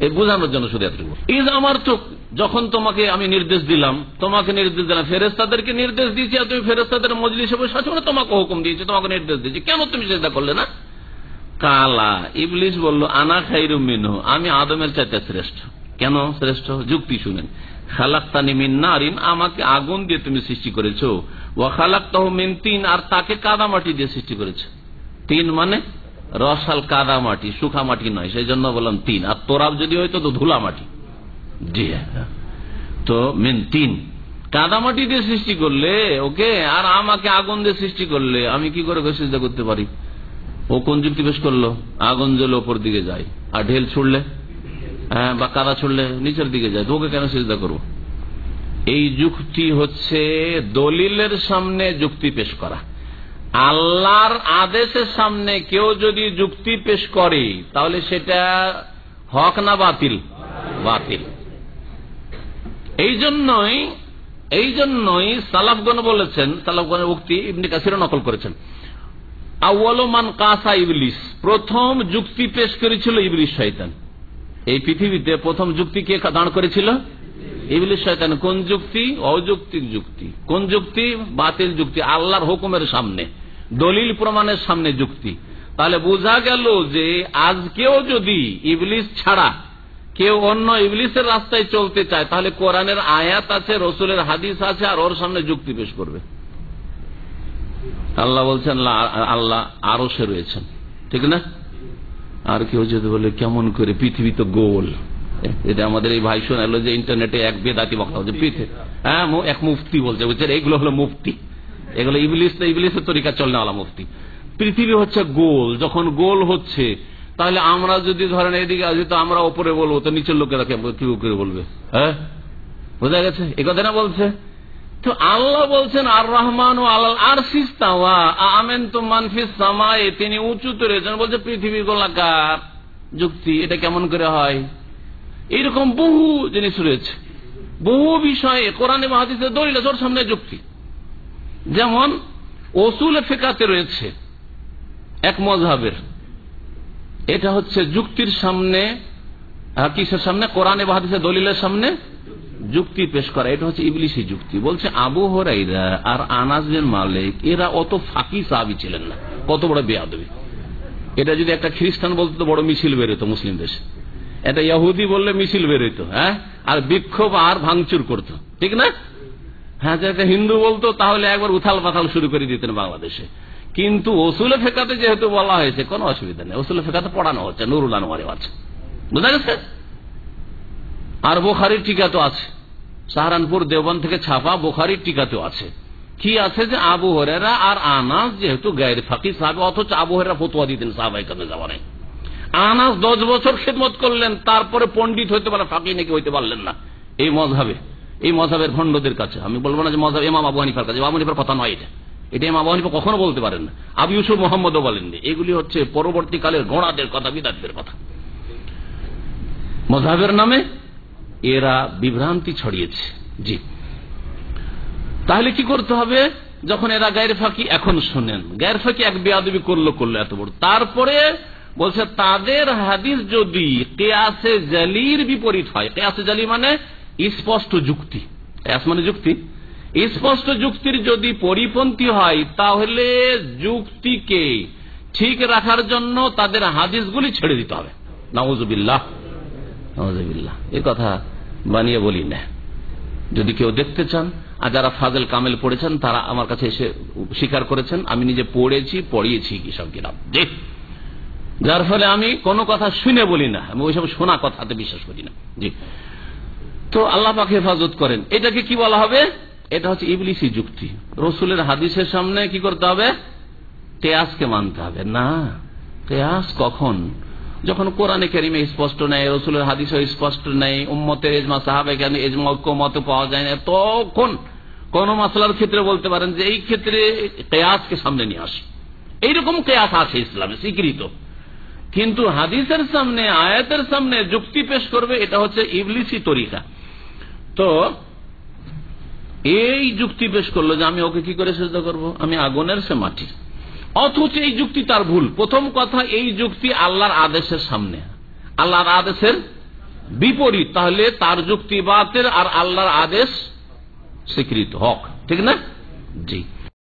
এই বোঝানোর জন্য শুধু এতটুকু। ইজ আমার তো যখন তোমাকে আমি নির্দেশ দিলাম, তোমাকে নির্দেশ দিলাম ফেরেস্তাদেরকে নির্দেশ দিয়েছি, আর তুমি ফেরেস্তাদের মজলিসে বসে আছো মানে তোমাকে হুকুম দিয়েছি, তোমাকে নির্দেশ দিয়েছি। কেন তুমি চেষ্টা করলে না? কালা, ইবলিস বলল, আনা খাইরু মিনু আমি আদমের চাইতে শ্রেষ্ঠ। কেন শ্রেষ্ঠ? যুক্তি শুনেন। খালাক্তানি মিন নারিন। আমাকে আগুন দিয়ে তুমি সৃষ্টি করেছ। ও খালাক্তাহ মিন তিন। আর তাকে কাদা মাটি দিয়ে সৃষ্টি করেছ। তিন মানে? রসাল কাদা মাটি, সুখা মাটি নয়, সেই জন্য বললাম তিন। আর তোরাব যদি হয়তো তো ধুলা মাটি। জি হ্যাঁ। তো মেন তিন। কাদা মাটি দিয়ে সৃষ্টি করলে, ওকে, আর আমাকে আগুন দিয়ে সৃষ্টি করলে, আমি কি করে সিদ্ধা করতে পারি? ও কোন যুক্তি পেশ করল? আগুন জ্বলে ওপর দিকে যায়। আর ঢেল ছুড়লে? হ্যাঁ বা কাদা ছুড়লে নিচের দিকে যায়। তো ওকে কেন সিদ্ধা করব? এই যুক্তি হচ্ছে দলিলের সামনে যুক্তি পেশ করা। আল্লাহর আদেশের সামনে কেউ যদি যুক্তি পেশ করে, তাহলে সেটা হক না বাতিল? বাতিল। এই জন্যই এই জন্যই সালাফগণ বলেছেন, সালাফগণের উক্তি ইবনি কাসির নকল করেছেন। আউ্লমান কাসা ইবলিস, প্রথম যুক্তি পেশ করেছিল ইবলিস শয়তান। এই পৃথিবীতে প্রথম যুক্তি কে দাঁড় করেছিল? ইবলিস শয়তান। কোন যুক্তি? অযৌক্তিক যুক্তি। কোন যুক্তি? বাতিল যুক্তি। আল্লাহর হুকুমের সামনে। দলিল প্রমাণের সামনে যুক্তি। তাহলে বোঝা গেল যে আজকেও যদি ইবলিস ছাড়া কেউ অন্য ইবলিসের রাস্তায় চলতে চায়, তাহলে কোরআনের আয়াত আছে, রসুলের হাদিস আছে, আর ওর সামনে যুক্তি পেশ করবে। আল্লাহ বলছেন আল্লাহ আরও সে রয়েছেন। ঠিক না? আর কেউ যদি বলে, কেমন করে? পৃথিবী তো গোল। এটা আমাদের এই ভাই শোনালো যে ইন্টারনেটে এক বেদাতি বক্তা হচ্ছে হ্যাঁ এক মুফতি বলছে বুঝছেন এইগুলো হলো মুফতি। এগুলো ইবলিস, ইবলিসের তরিকা চল না মুফতি। পৃথিবী হচ্ছে গোল, যখন গোল হচ্ছে, তাহলে আমরা যদি ধরেন এদিকে আসি, তো আমরা ওপরে বলব, তো নিচের লোকেরা কি করে বলবে? হ্যাঁ? বোঝা গেছে? এ কথা না বলছে? তো আল্লাহ বলছেন আর রহমান ও আল্লাহ আর সিস্তাওয়া আমেন তো মানফিস সামায় তিনি উঁচুতে রয়েছেন বলছে পৃথিবী গোলাকার যুক্তি, এটা কেমন করে হয়? এইরকম বহু জিনিস রয়েছে। বহু বিষয়ে কোরআনে মাহাদিসের দলিল ওর সামনে যুক্তি। যেমন ওসুল ফেকাতে রয়েছে, এক মজহাবের। এটা হচ্ছে যুক্তির সামনে কিসের সামনে, কোরআনে বাহাদিসের দলিলের সামনে যুক্তি পেশ করা। এটা হচ্ছে ইবলিশি যুক্তি। বলছে, আবু হরাইরা আর আনাস মালিক, এরা অত ফাঁকি সাহাবি ছিলেন না। কত বড় বেয়াদবি। এটা যদি একটা খ্রিস্টান বলতো, তো বড় মিছিল বেরোতো মুসলিম দেশে। এটা ইয়াহুদি বললে মিছিল বেরোতো হ্যাঁ? আর বিক্ষোভ আর ভাঙচুর করতো। ঠিক না? হ্যাঁ যে একটা হিন্দু বলতো, তাহলে একবার উথাল পাথাল শুরু করে দিতেন বাংলাদেশে। কিন্তু ওসুলে ফেকাতে যেহেতু বলা হয়েছে, কোনো অসুবিধা নেই। ওসুলে ফেকাতে পড়ানো হচ্ছে, নুরুল আনোয়ারে আছে। বুঝা গেছে? আর বোখারির টিকা তো আছে। সাহারানপুর দেওবন থেকে ছাপা বোখারির টিকা তো আছে। কি আছে যে আবু হরেরা আর আনাস যেহেতু গায়ের ফাঁকি সাহাবে, অথচ আবু হরেরা ফতুয়া দিতেন সাহাবাই কামে যাওয়া নেই আনাস দশ বছর খেদমত করলেন, তারপরে পন্ডিত হইতে পারে, ফাঁকি নাকি হইতে পারলেন না। এই মজাবে এই মজাবের ভণ্ডদের কাছে। আমি বলব না যে মজাব এমাম আবু হানিফার কাছে। আবু কথা নয় এটা। এটা এমাম আবু হানিফা কখনো বলতে পারেন না। আবু ইউসুফ মোহাম্মদও বলেননি। এগুলি হচ্ছে পরবর্তীকালের গোড়াদের কথা, বিদাতদের কথা। মজাবের নামে এরা বিভ্রান্তি ছড়িয়েছে। জি। তাহলে কি করতে হবে? যখন এরা গায়ের ফাঁকি, এখন শোনেন। গায়ের ফাঁকি এক বেয়াদবি করল করল এত বড়। তারপরে বলছে, তাদের হাদিস যদি কেয়াসে জালির বিপরীত হয়, কেয়াসে জালি মানে স্পষ্ট যুক্তি। কেয়াস মানে যুক্তি। স্পষ্ট যুক্তির যদি পরিপন্থী হয়, তাহলে যুক্তিকে ঠিক রাখার জন্য তাদের হাদিসগুলি ছেড়ে দিতে হবে। নওয়াজবিল্লাহ এ কথা বানিয়ে বলি না। যদি কেউ দেখতে চান, আর যারা ফাজল কামেল পড়েছেন, তারা আমার কাছে এসে স্বীকার করেছেন, আমি নিজে পড়েছি, পড়িয়েছি কি সব কিনা জি। যার ফলে আমি কোনো কথা শুনে বলি না, আমি ওইসব শোনা কথাতে বিশ্বাস করি না। জি। তো আল্লাহ পাকে হেফাজত করেন। এটাকে কি বলা হবে? এটা হচ্ছে ইবলিসি যুক্তি। রসুলের হাদিসের সামনে কি করতে হবে? কেয়াসকে মানতে হবে। না, কেয়াস কখন? যখন কোরআনে কেরিমে স্পষ্ট নেই, রসুলের হাদিসও স্পষ্ট নেই, উম্মতের এজমা সাহাবে কেন এজমা মত পাওয়া যায় না, তখন কোন মশলার ক্ষেত্রে বলতে পারেন যে এই ক্ষেত্রে কেয়াসকে সামনে নিয়ে আসি। এইরকম কেয়াস আছে ইসলামে, স্বীকৃত। কিন্তু হাদিসের সামনে, আয়াতের সামনে যুক্তি পেশ করবে, এটা হচ্ছে ইবলিসি তরিকা। তো, এই যুক্তি পেশ করল যে আমি ওকে কি করে চেষ্টা করব? আমি আগুনের সে মাটি। অথচ এই যুক্তি তার ভুল। প্রথম কথা, এই যুক্তি আল্লাহর আদেশের সামনে। আল্লাহর আদেশের বিপরীত। তাহলে তার যুক্তি বাতের আর আল্লাহর আদেশ স্বীকৃত। হক। ঠিক না? জি।